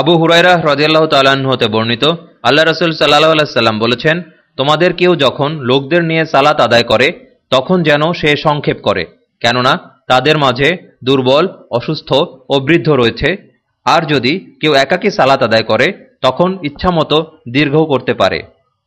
আবু হুরাইরা হ্রদিয়াল্লাহ তাল্লাহ্ন হতে বর্ণিত, আল্লাহ রসুল সাল্লাহ আলাইসাল্লাম বলেছেন, তোমাদের কেউ যখন লোকদের নিয়ে সালাত আদায় করে, তখন যেন সে সংক্ষেপ করে। কেননা, তাদের মাঝে দুর্বল, অসুস্থ ও বৃদ্ধ রয়েছে। আর যদি কেউ একাকী সালাত আদায় করে, তখন ইচ্ছামতো দীর্ঘ করতে পারে।